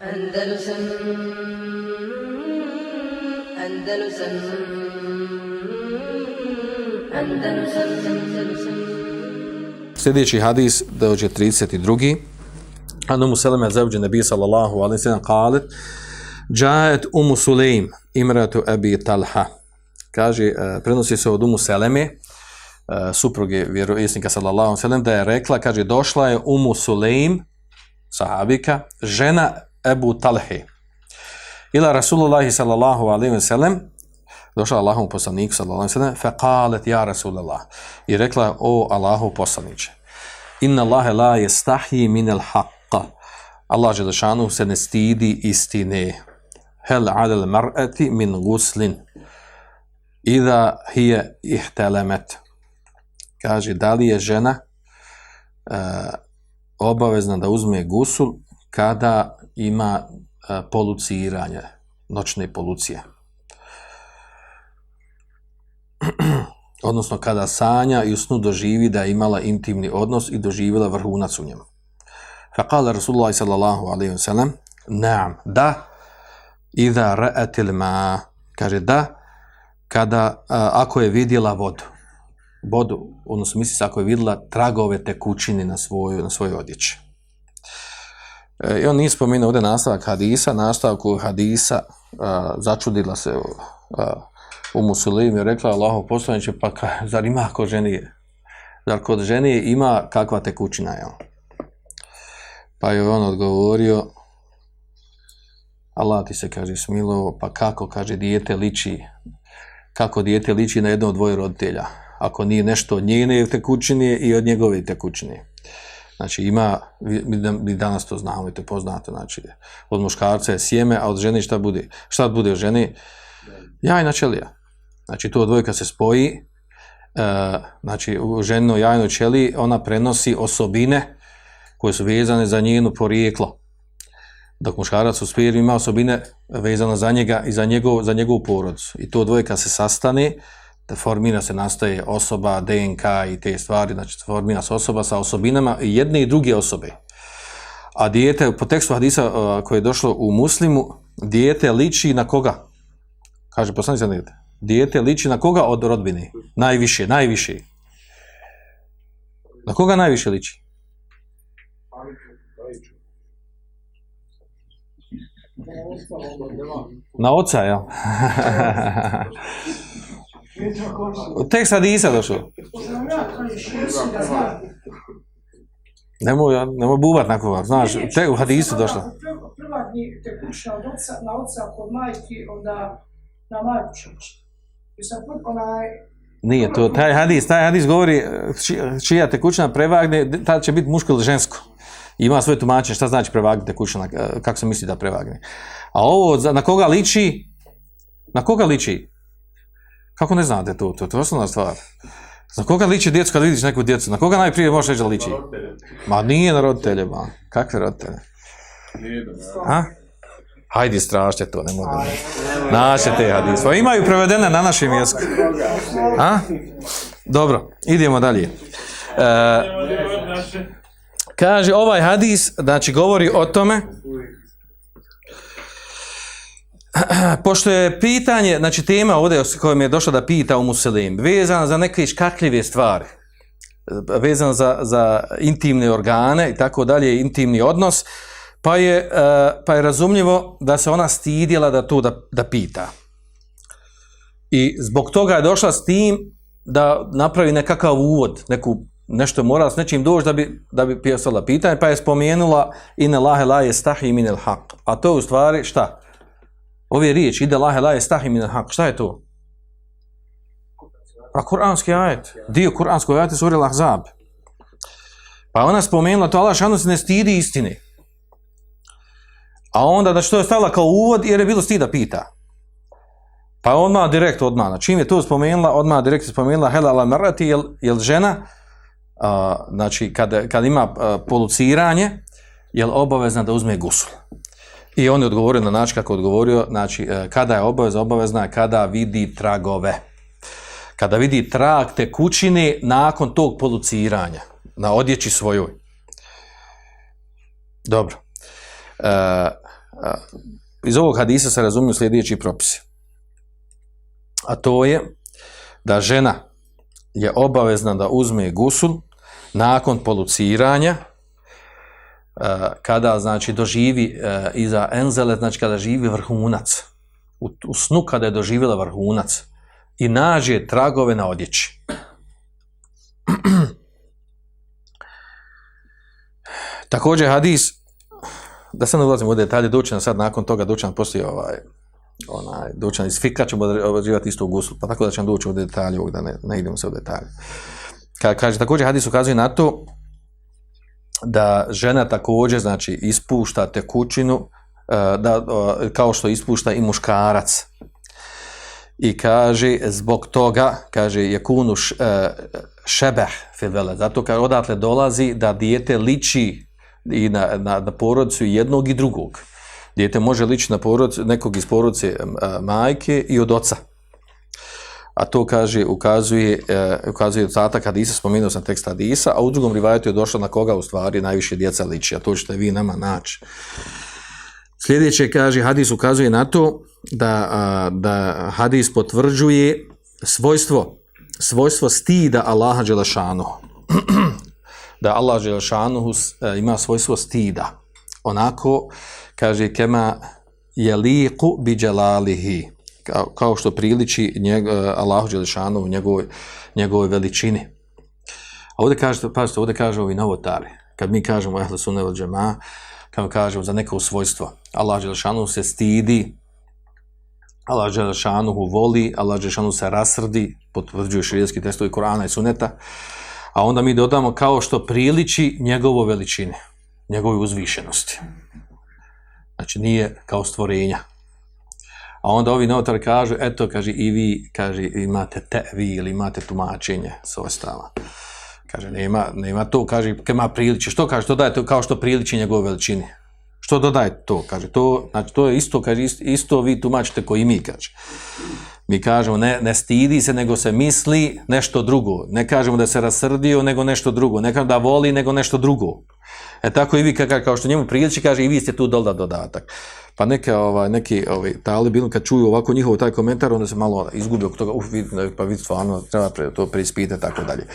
Andalusam Andalusam Andalusam Andalusam Sljedeći hadis dođe 32. An umu seleme zavđe nebi sallallahu alaihi sallam kalet Džajet umu Sulejm imratu Abi Talha kaže, e, prenosi se od umu seleme e, supruge vjerovjesnika sallallahu alaihi sallam da je rekla, kaže, došla je umu Sulejm sahabika, žena Ebu Talhe. Ila Rasulullahi sallallahu alaihi sallam došla Allahom poslaniku sallallahu alaihi sallam fekalet ja Rasulullah i rekla o Allahu poslaniće inna Allahe la jestahji min al haqqa. Allah Želešanu se ne stidi istine. Hel adel mar'ati min guslin. Idha hije ihtelemet kaže da li je žena uh, obavezna da uzme gusul kada ima e, poluciranje noćne polucije odnosno kada sanja i u snu doživi da je imala intimni odnos i doživjela vrhunac u njemu. Faqala Rasulullah sallallahu alaihi wa sallam, naam, da, idha ra'atil ma, kaže da, kada, a, ako je vidjela vodu, vodu, odnosno misli se ako je vidjela tragove tekućine na svoju, na svoju odjeći. I on nije spomenuo ovdje nastavak hadisa, nastavku hadisa, a, začudila se a, u Musulim i rekla Allaho poslaniće, pa ka, zar ima kod ženije? zar kod ženije ima kakva tekućina, jel? Pa je on odgovorio, Allah ti se kaže smilo, pa kako, kaže, dijete liči, kako dijete liči na jedno od dvoje roditelja, ako nije nešto od njene tekućine i od njegove tekućine. Znači ima, mi danas to znamo i to poznate, znači od muškarca je sjeme, a od žene šta bude? Šta bude od žene? Jajna čelija. Znači, to dvojka se spoji, e, znači, u ženo jajno ćeliji ona prenosi osobine koje su vezane za njenu porijeklo. Dok muškarac u spiru ima osobine vezane za njega i za, njegov, za njegovu porodicu. I to dvojka se sastane, formira se, nastaje osoba, DNK i te stvari, znači formira se osoba sa osobinama jedne i druge osobe. A dijete, po tekstu hadisa koje je došlo u muslimu, dijete liči na koga? Kaže, poslani se dijete dijete liči na koga od rodbine? Najviše, najviše. Na koga najviše liči? Na oca, ja. Tek sad Isa došao. Nemoj, nemoj bubat na koga, znaš, tek u hadisu došlo. Prva tekuća od oca, na oca kod majke, onda na majku čuča. Nije to, taj hadis, taj hadis govori čija tekućina prevagne, tada će biti muško ili žensko. Ima svoje tumačenje šta znači prevagne tekućina, kako se misli da prevagne. A ovo, na koga liči? Na koga liči? Kako ne znate to? To, to je osnovna stvar. Na koga liči djecu kad vidiš neku djecu? Na koga najprije možeš reći da liči? Ma nije na roditelje, ma. Kakve roditelje? Ha? Hajde, strašte to, ne mogu. Naše te hadise. Pa imaju prevedene na našem jeziku. A? Dobro, idemo dalje. E, kaže, ovaj hadis, znači, govori o tome, pošto je pitanje, znači, tema ovdje kojom je došla da pita u Muselim, vezana za neke škakljive stvari, vezana za, za intimne organe i tako dalje, intimni odnos, Pa je, e, pa je razumljivo da se ona stidjela da to da, da pita. I zbog toga je došla s tim da napravi nekakav uvod, neku, nešto je morala s nečim doći da bi, da bi pisala pitanje, pa je spomenula ine lahe la je stahi minel haq. A to je u stvari šta? Ove riječi, ide lahe la stahi minel haq. Šta je to? A kuranski ajet. Dio kuranskog ajeta suri lahzab. Pa ona spomenula to Allah šanu se ne stidi istine. A onda, znači, to je stavila kao uvod, jer je bilo stida pita. Pa odmah direkt odmah, znači, čim je to spomenula, odmah direkt spomenula helala marati, jel, jel žena, uh, znači, kad, kad ima uh, poluciranje, jel obavezna da uzme gusul. I on je odgovorio na način kako je odgovorio, znači, e, kada je obaveza, obavezna je kada vidi tragove. Kada vidi trag te kućine nakon tog poluciranja na odjeći svojoj. Dobro. E, e, iz ovog hadisa se razumiju sljedeći propisi. A to je da žena je obavezna da uzme gusul nakon poluciranja Eh, kada znači doživi uh, iza enzele, znači kada živi vrhunac. U, u snu kada je doživjela vrhunac i nađe tragove na odjeći. Također hadis, da se ne ulazim u detalje, dućan sad nakon toga dućan poslije ovaj, onaj, dućan iz fika ćemo određivati isto u guslu, pa tako da ćemo doći u detalje ovog, da ne, ne idemo se u detalje. Ka, kaže, također hadis ukazuje na to da žena također, znači, ispušta tekućinu, e, da, e, kao što ispušta i muškarac. I kaže, zbog toga, kaže, je kunu e, šebeh fevele zato kad odatle dolazi da dijete liči i na, na, na porodicu jednog i drugog. Dijete može lići na porodicu, nekog iz porodice majke i od oca. A to kaže, ukazuje, uh, ukazuje zatak Hadisa, spomenuo sam tekst Hadisa, a u drugom rivajetu je došlo na koga u stvari najviše djeca liči, a to ćete vi nama naći. Sljedeće kaže, Hadis ukazuje na to da, uh, da Hadis potvrđuje svojstvo, svojstvo stida Allaha Đelešanu. da Allah Đelešanu e, ima svojstvo stida. Onako, kaže, kema jeliku bi dželalihi, kao, kao što priliči njeg, e, Allahu Želešanu u njegovoj, njegovoj veličini. A ovdje kažete, pazite, ovdje kaže ovi novotari, kad mi kažemo ehle sunne ili džema, kao kažemo za neko svojstvo, Allah Želešanu se stidi, Allah Želešanu voli, Allah Želešanu se rasrdi, potvrđuje širijetski testovi Korana i Suneta, a onda mi dodamo kao što priliči njegovo veličine, njegove uzvišenosti. Znači nije kao stvorenja. A onda ovi notar kažu, eto, kaže, i vi, kaže, imate te, vi ili imate tumačenje svojstava. Kaže, nema, nema to, kaže, kema priliči. Što kaže, to daje to kao što priliči njegove veličine. Što dodaje to? Kaže, to, znači, to je isto, kaže, isto, isto vi tumačite koji mi, kaže. Mi kažemo ne, ne stidi se, nego se misli nešto drugo. Ne kažemo da se rasrdio, nego nešto drugo. Ne kažemo da voli, nego nešto drugo. E tako i vi, kao što njemu priliči, kaže i vi ste tu dolda dodatak. Pa neke, ovaj, neki ovaj, talibi, kad čuju ovako njihovo taj komentar, onda se malo izgubi oko toga, uf, vid, pa vidi stvarno, treba pre, to preispite, tako dalje.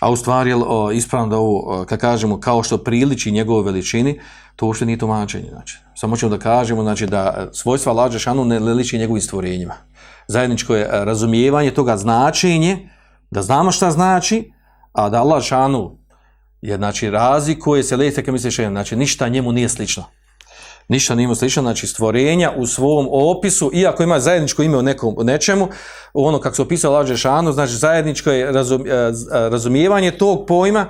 A u stvari, je ispravno da ovo, kad kažemo kao što priliči njegove veličini, to uopšte nije tumačenje. Znači. Samo ćemo da kažemo znači, da e, svojstva lađe šanu ne liči njegovim stvorenjima zajedničko je e, razumijevanje toga značenje, da znamo šta znači, a da Allah šanu je znači razlikuje se lejte kao misliš znači ništa njemu nije slično. Ništa nije slično, znači stvorenja u svom opisu, iako ima zajedničko ime u nekom u nečemu, ono kako se opisao Allah šanu, znači zajedničko je razum, e, e, razumijevanje tog pojma,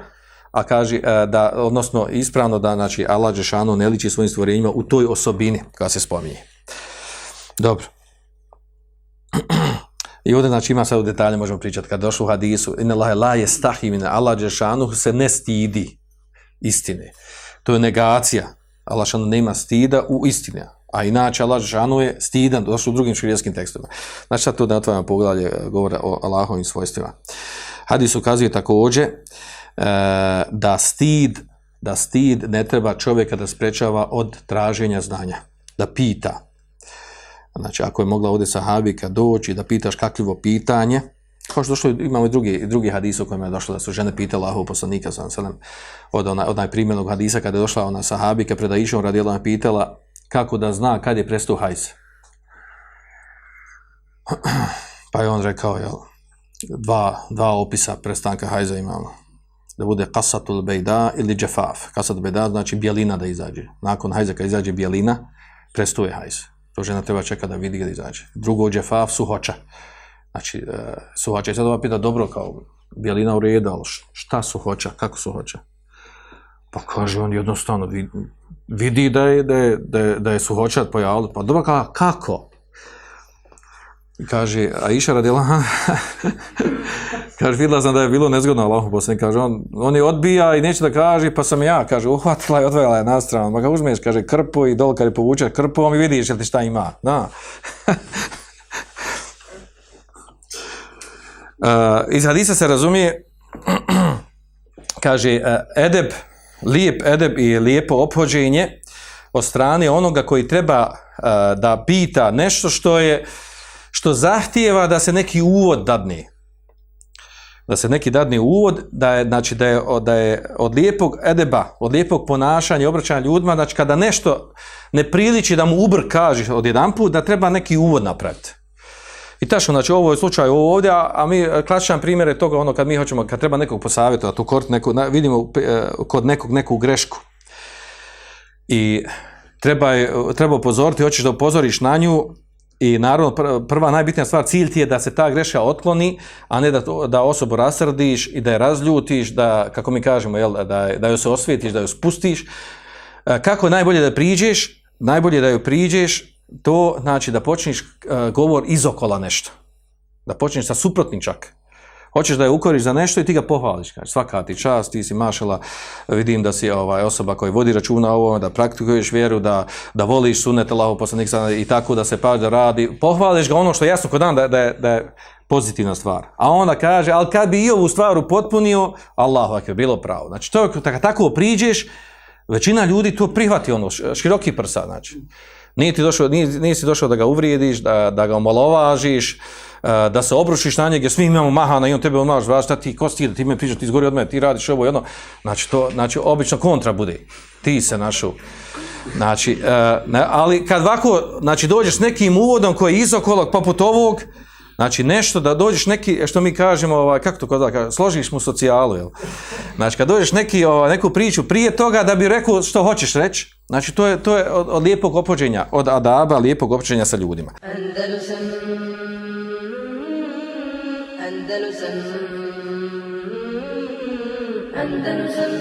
a kaže da odnosno ispravno da znači Allah džeshanu ne liči svojim stvorenjima u toj osobini koja se spominje. Dobro. I ovdje znači ima sad u detalje možemo pričati kad došlo u hadisu inna Allahe la je stahimine Allah Đešanu se ne stidi istine. To je negacija. Allah Đešanu nema stida u istine. A inače Allah Đešanu je stidan, došlo u drugim širijeskim tekstovima. Znači sad to da otvaram pogledalje govora o Allahovim svojstvima. Hadis ukazuje također e, da stid da stid ne treba čovjeka da sprečava od traženja znanja. Da pita. Znači, ako je mogla ovdje sahabika doći da pitaš kakljivo pitanje, kao što došlo, imamo i drugi, drugi hadis u kojem je došlo da su žene pitala Allahov poslanika, sam sam od onaj, od najprimjenog hadisa kada je došla ona sahabika pred Aishom radijela je pitala kako da zna kad je prestao hajz. Pa je on rekao, jel, dva, dva opisa prestanka hajza imamo. Ono, da bude kasatul bejda ili džefaf. Kasat bejda znači bijelina da izađe. Nakon hajza kad izađe bijelina, prestuje hajz. To žena treba čekati da vidi gdje izađe. Drugo, džefaf, suhoća. Znači, e, suhoća. I sad ova pita, dobro, kao bijelina u redu, ali šta suhoća, kako suhoća? Pa kaže on jednostavno, vidi, vidi da je, da je, da je, da je suhoća pojavila. Pa dobro, kao, kako? Kaže, a iša radila, kaže, vidjela sam da je bilo nezgodno Allahom poslanik, kaže, on, on je odbija i neće da kaže, pa sam ja, kaže, uhvatila i odvela je na stranu, ma ga uzmeš, kaže, krpu i dol kad je povuče krpom i vidiš li ti šta ima, da. uh, e, iz hadisa se razumije, kaže, uh, edeb, lijep edeb i lijepo ophođenje, od strane onoga koji treba uh, da pita nešto što je što zahtijeva da se neki uvod dadne da se neki dadne uvod da je znači da je da je od lijepog edeba od lijepog ponašanja i obraćanja ljudima znači kada nešto ne priliči da mu ubr kaže od jedanput da treba neki uvod napraviti I tačno, znači ovo je slučaj ovo ovdje, a, a mi e, klasičan primjer je toga ono kad mi hoćemo, kad treba nekog posavjetovati, tu kort neku na, vidimo e, kod nekog neku grešku. I treba, je, treba upozoriti, hoćeš da upozoriš na nju i naravno prva najbitnija stvar, cilj ti je da se ta greška otkloni, a ne da, da osobu rasrdiš i da je razljutiš, da, kako mi kažemo, jel, da, da joj se osvijetiš, da joj spustiš. E, kako je najbolje da priđeš? Najbolje da joj priđeš, to znači da počneš e, govor izokola nešto. Da počneš sa suprotnim čak. Hoćeš da je ukoriš za nešto i ti ga pohvališ. Kaže, svaka ti čast, ti si mašala, vidim da si ovaj osoba koja vodi računa o ovome, da praktikuješ vjeru, da, da voliš sunet Allahov poslanik i tako da se paš da radi. Pohvališ ga ono što je jasno kod dan da, da, je, da je pozitivna stvar. A onda kaže, ali kad bi i ovu stvar upotpunio, Allahu akbar, bilo pravo. Znači, to, tako, tako priđeš, većina ljudi to prihvati, ono, široki prsa, znači. Nije ti došao, nije, nisi došao da ga uvrijediš, da, da ga omalovažiš, Eh, da se obrušiš na njega, svi imamo mahana i on tebe omaš, znaš, šta ti, ko si ti, da ti me pričaš, ti izgori od mene, ti radiš ovo jedno. Znači, to, znači, obično kontra bude. Ti se našu. Znači, eh, ne, ali kad ovako, znači, dođeš nekim uvodom koji je izokolog poput ovog, Znači nešto da dođeš neki e, što mi kažemo ovaj kako to kada, kaže složiš mu socijalu jel. Znači kad dođeš neki ovaj neku priču prije toga da bi rekao što hoćeš reći. Znači to je to je od, od lijepog opođenja, od adaba lijepog opođenja sa ljudima. Andalusam Andalusam. Andalusam.